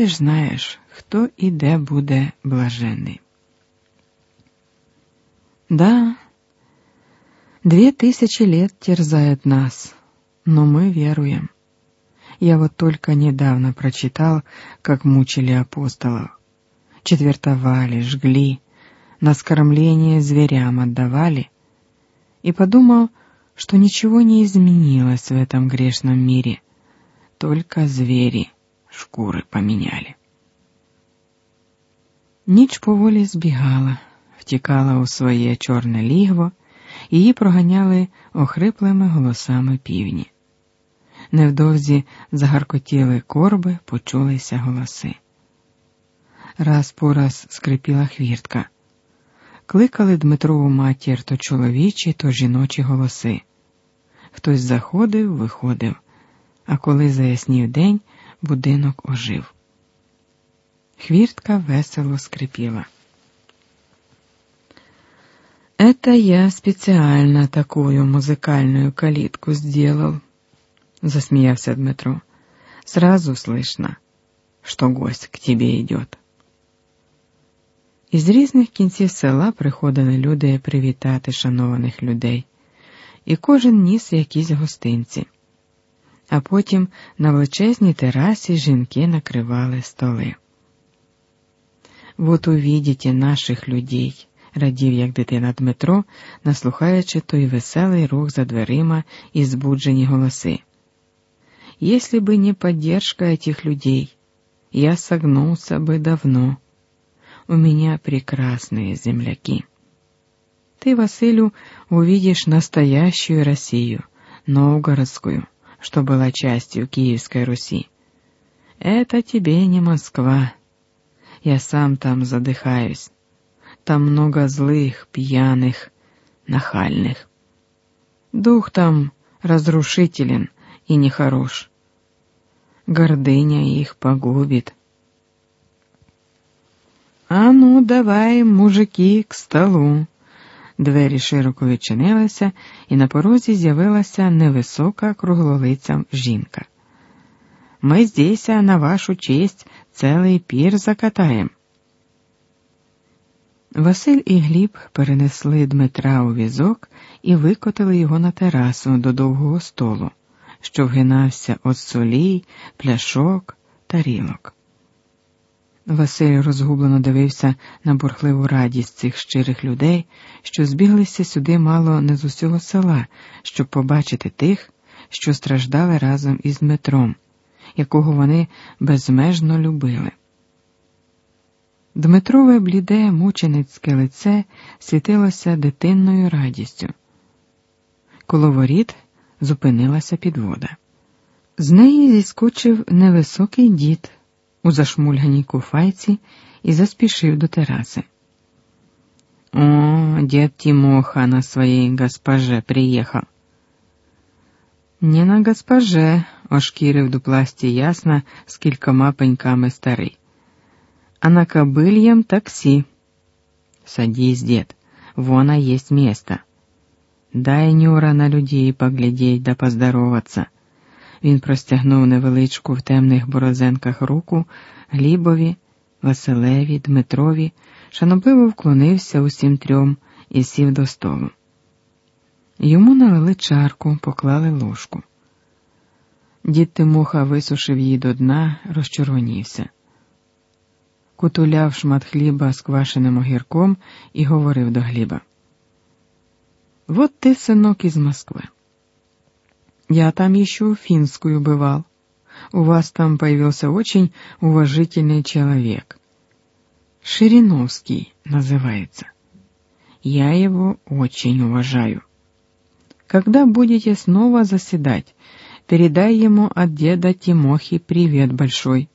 ти ж знаєш, хто і де буде блаженний. Да, две тысячи лет терзают нас, но мы веруем. Я вот только недавно прочитал, как мучили апостолов. Четвертовали, жгли, на скормление зверям отдавали, и подумал, что ничего не изменилось в этом грешном мире, только звери шкури поміняли. Ніч поволі збігала, втікала у своє чорне лігво, її проганяли охриплими голосами півні. Невдовзі загаркотіли корби, почулися голоси. Раз по раз скрипіла хвіртка. Кликали Дмитрову матір то чоловічі, то жіночі голоси. Хтось заходив, виходив, а коли заяснів день, будинок ожив. Хвіртка весело скрипіла. Это я специально такую музыкальную калитку сделал, засмеялся Дмитро. Сразу слышно, что гость к тебе идет. Із різних кінців села приходили люди привітати шанованих людей, і кожен ніс якісь гостинці. А потім на величезній терасі жінки накривали столи. Вот увидите наших людей, радів, як дитина Дмитро, наслухаючи той веселий рух за дверима і збуджені голоси. Если бы не поддержка этих людей, я согнулся бы давно. У меня прекрасные земляки. Ты, Василю, увидишь настоящую Россию, новгородскую, Что была частью Киевской Руси. Это тебе не Москва. Я сам там задыхаюсь. Там много злых, пьяных, нахальных. Дух там разрушителен и нехорош. Гордыня их погубит. А ну, давай, мужики, к столу. Двері широко відчинилися, і на порозі з'явилася невисока круглолиця жінка. Ми здесь, на вашу честь, целий пір закатаєм. Василь і Гліб перенесли Дмитра у візок і викотили його на терасу до довгого столу, що вгинався від солій, пляшок, тарілок. Василь розгублено дивився на бурхливу радість цих щирих людей, що збіглися сюди мало не з усього села, щоб побачити тих, що страждали разом із Дмитром, якого вони безмежно любили. Дмитрове бліде мученицьке лице світилося дитинною радістю. Коло воріт зупинилася підвода. З неї зіскочив невисокий дід у зашмульганій куфайці і заспішив до тераси. О, дед Тимоха на своей госпоже приехал. Не на госпоже, ошкірив дупласті ясно з кількома пеньками старий, а на кобыльем такси. Садись, дед, вон а есть место. Дай Нюра на людей поглядеть да поздороваться. Він простягнув невеличку в темних борозенках руку Глібові, Василеві, Дмитрові, шанобливо вклонився усім трьом і сів до столу. Йому налили чарку, поклали ложку. Дід Тимоха висушив її до дна, розчервонівся. Кутуляв шмат хліба з квашеним огірком і говорив до Гліба. Вот ты, сынок, из Москвы. Я там еще финскую бывал. У вас там появился очень уважительный человек. Шириновский называется. Я его очень уважаю. Когда будете снова заседать, передай ему от деда Тимохи привет большой.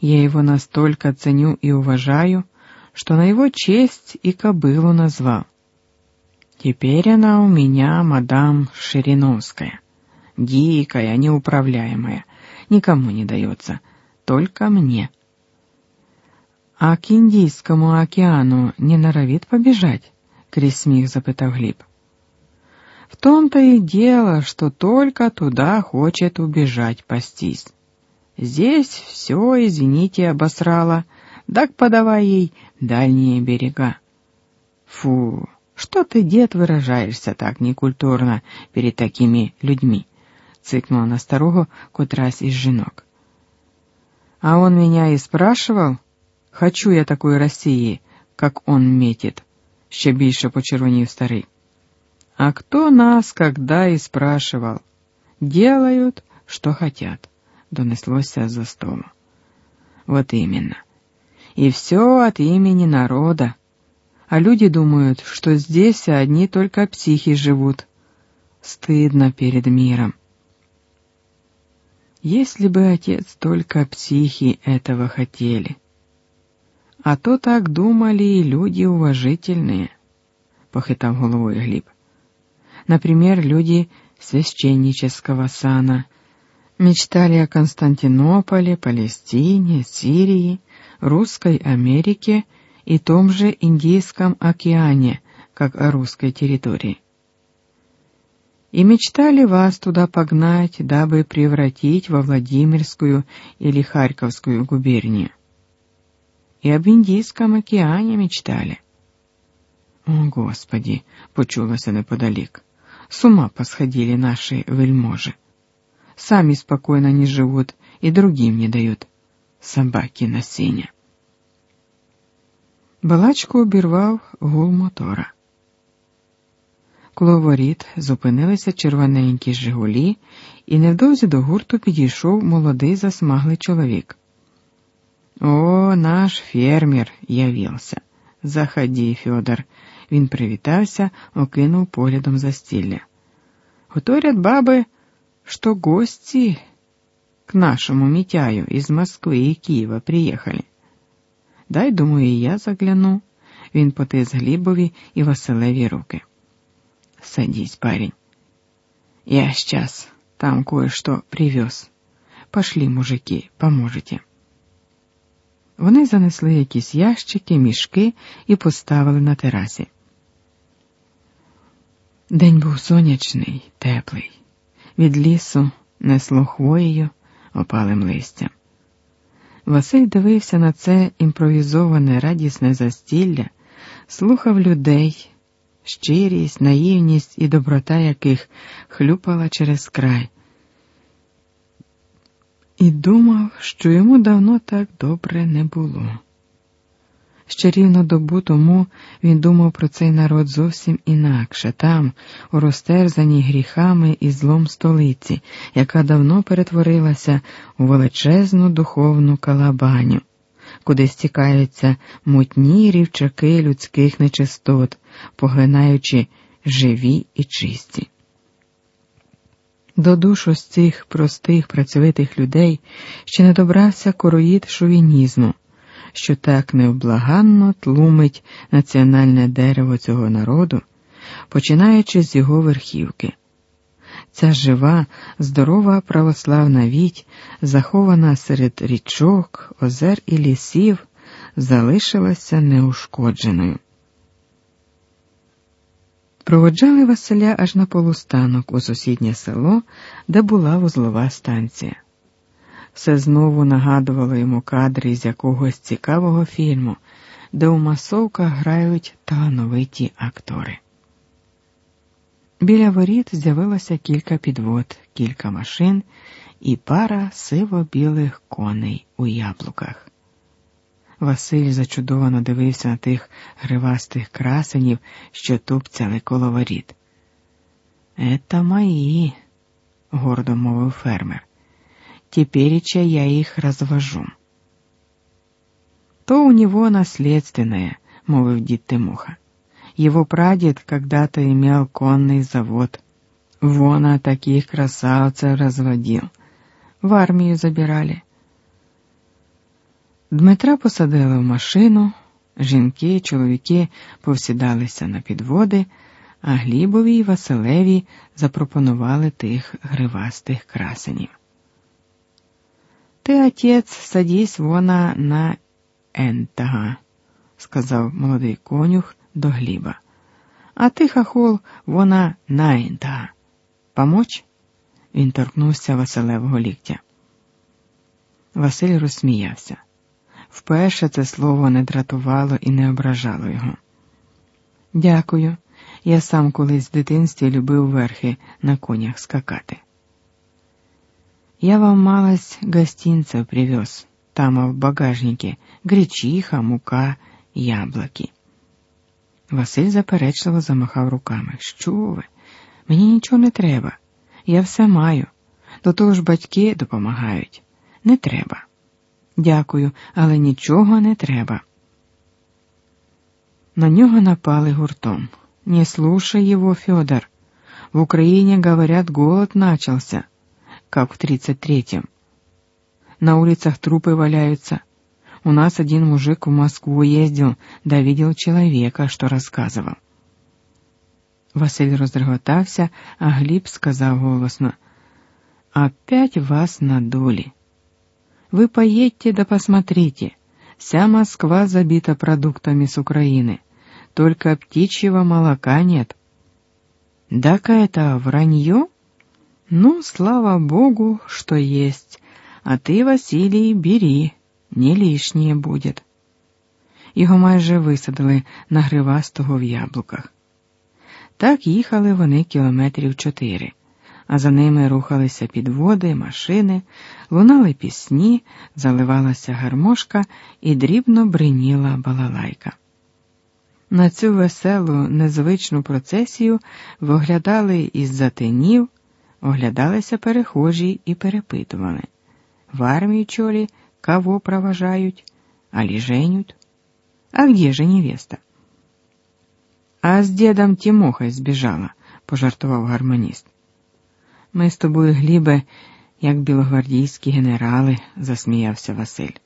Я его настолько ценю и уважаю, что на его честь и кобылу назвал. Теперь она у меня мадам Шириновская дикая, неуправляемая, никому не дается, только мне. А к Индийскому океану не норовит побежать? Крізь сміх запитав Гліб. В том-то и дело, что только туда хочет убежать пастись. Здесь все, извините, обосрала, так подавай ей дальние берега. Фу, что ты, дед, выражаешься так некультурно перед такими людьми? цыкнула на старого котрась из жінок. А он меня и спрашивал, хочу я такой России, как он метит, ще більше почервонів старий. А кто нас когда и спрашивал? Делают, что хотят, донеслося за столу. Вот именно. И все от имени народа. А люди думают, что здесь одни только психи живут. Стыдно перед миром. Если бы отец только психи этого хотели. А то так думали и люди уважительные, похитав головой Глеб. Например, люди священнического сана мечтали о Константинополе, Палестине, Сирии, Русской Америке и том же Индийском океане, как о русской территории. И мечтали вас туда погнать, дабы превратить во Владимирскую или Харьковскую губернию. И об Индийском океане мечтали. О, Господи, почулося неподалік. С ума посходили наши вельможи. Сами спокойно не живут и другим не дают. Собаки на сеня. Балачку обірвав гул мотора. Коло воріт зупинилися червоненькі Жигулі, і невдовзі до гурту підійшов молодий засмаглий чоловік. О, наш фермер явився. Заходи, Федор. Він привітався, окинув поглядом застілля. Говорят баби, что гости к нашему Митяю из Москвы и Киева приехали. Дай, думаю, і я загляну. Він потис Глібові і Василеві руки. Садись, парень. Я сейчас там кое-что привез. Пошли, мужики, поможете. Вони занесли якісь ящики, мішки і поставили на терасі. День був сонячний, теплий. Від лісу несло хвоєю, опалим листям. Василь дивився на це імпровізоване радісне застілля, слухав людей, щирість, наївність і доброта яких хлюпала через край. І думав, що йому давно так добре не було. Ще рівно добу тому він думав про цей народ зовсім інакше, там, у розтерзаній гріхами і злом столиці, яка давно перетворилася у величезну духовну калабаню, куди стікаються мутні рівчаки людських нечистот, поглинаючи живі і чисті. До душу з цих простих працьовитих людей ще не добрався короїд шовінізму що так невблаганно тлумить національне дерево цього народу, починаючи з його верхівки. Ця жива, здорова православна віть, захована серед річок, озер і лісів, залишилася неушкодженою. Проводжали Василя аж на полустанок у сусіднє село, де була вузлова станція все знову нагадувало йому кадри з якогось цікавого фільму, де у масовках грають талановиті актори. Біля воріт з'явилося кілька підвод, кілька машин і пара сиво-білих коней у яблуках. Василь зачудовано дивився на тих гривастих красенів, що тупцяли коло воріт. Ета мої, гордо мовив фермер. Тепереча я их развожу. То у него наследственное, мовив дід Тимоха. Его прадед когда-то имел конный завод. Вона таких красавцев разводил. В армію забирали. Дмитра посадили в машину, жінки, чоловіки повсідалися на підводи, а Глібові й Василеві запропонували тих гривастих красенів. Ти, отець, садись вона на ентага, сказав молодий конюх до Гліба. А ти, хахол, вона на ентага. Помочь? Він торкнувся Василевого ліктя. Василь розсміявся. Вперше це слово не дратувало і не ображало його. Дякую. Я сам колись в дитинстві любив верхи на конях скакати. Я вам малость гостинцев привез, там в багажнике гречиха, мука, яблуки. Василь заперечливо замахав руками. Що ви? Мені нічого не треба. Я все маю. До того ж батьки допомагають. Не треба. Дякую, але нічого не треба. На нього напали гуртом. Не слушай его, Федор. В Украине, говорят, голод начался, как в тридцать третьем. На улицах трупы валяются. У нас один мужик в Москву ездил, да видел человека, что рассказывал. Василь розреготався, а Гліб сказав голосно: Опять вас надули. Вы поедьте да посмотрите. Вся Москва забита продуктами с Украины. Только птичьего молока нет. Так это вранье? Ну, слава богу, что есть. А ты, Василий, бери, не лишнє будет. Його майже висадили на гривастого в яблуках. Так їхали вони кілометрів чотири, а за ними рухалися підводи, машини, лунали пісні, заливалася гармошка і дрібно бриніла балалайка. На цю веселу, незвичну процесію виглядали із затинів, оглядалися перехожі і перепитували. В армію чолі кого проважають, али женють? А где же невеста? А з дідом Тімохой збіжала, пожартував гармоніст. Ми з тобою, Глібе, як білогвардійські генерали, засміявся Василь.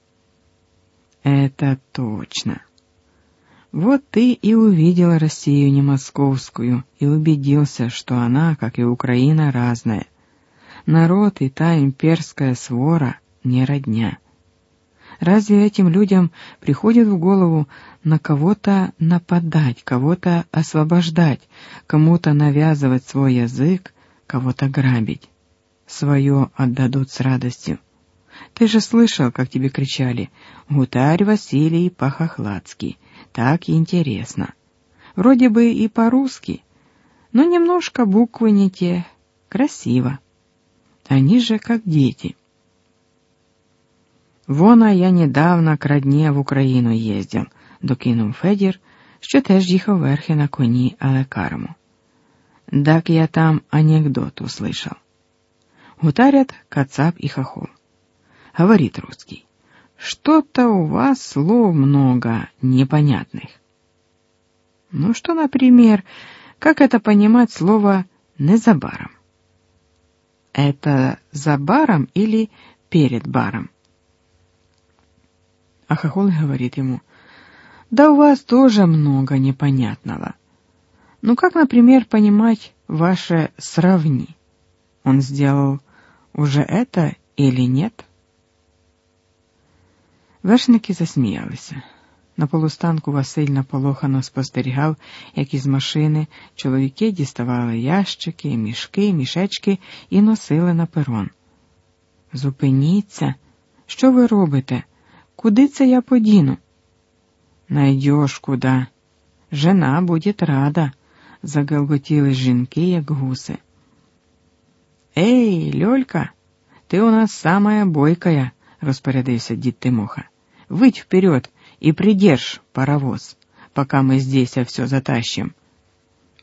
Это точно. Вот ты и увидел Россию не московскую и убедился, что она, как и Украина, разная. Народ и та имперская свора не родня. Разве этим людям приходит в голову на кого-то нападать, кого-то освобождать, кому-то навязывать свой язык, кого-то грабить? Свое отдадут с радостью. Ты же слышал, как тебе кричали «Гутарь Василий Пахохладский», так интересно. Вроде бы и по-русски, но немножко буквы не те. Красиво. Они же как дети. Вона я недавно к родне в Україну їздив, докинув Федір, що теж їхав верхи на коні, але карму. Так я там анекдот услышал. Гутарят Кацап и Хохол. Говорит русский. Что-то у вас слов много непонятных. Ну что, например, как это понимать слово «незабаром»? Это за баром или перед баром? А Хохол говорит ему, да у вас тоже много непонятного. Ну как, например, понимать ваше «сравни»? Он сделал уже это или нет? Вершники засміялися. На полустанку Василь наполохано спостерігав, як із машини чоловіки діставали ящики, мішки, мішечки і носили на перон. Зупиніться, що ви робите? Куди це я подіну? Найдеш куда. Жена буде рада, загалготіли жінки, як гуси. Ей, Льолька, ти у нас самая бойкая распорядился дед Тимоха. Выйдь вперед и придержь паровоз, пока мы здесь все затащим.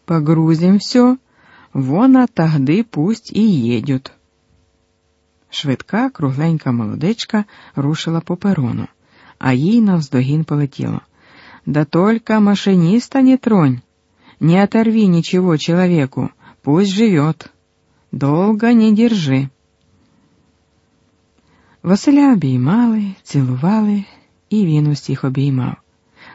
Погрузим все, вон а тогда пусть и едут. Швидка, кругленька молодечка рушила по перону, а їй навздогін полетіло. Да только машиниста не тронь, не оторви ничего человеку, пусть живет. Долго не держи. Василя обіймали, цілували, і він усіх обіймав.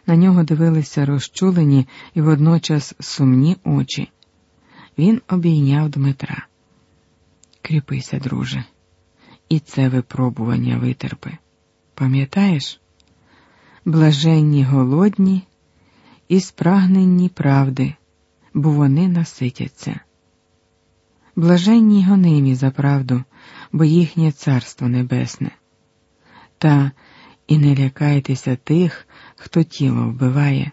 На нього дивилися розчулені і водночас сумні очі. Він обійняв Дмитра. Кріпися, друже, і це випробування витерпи. Пам'ятаєш? Блаженні голодні і спрагненні правди, бо вони наситяться. Блаженні гонимі за правду, бо їхнє царство небесне. Та і не лякайтеся тих, хто тіло вбиває.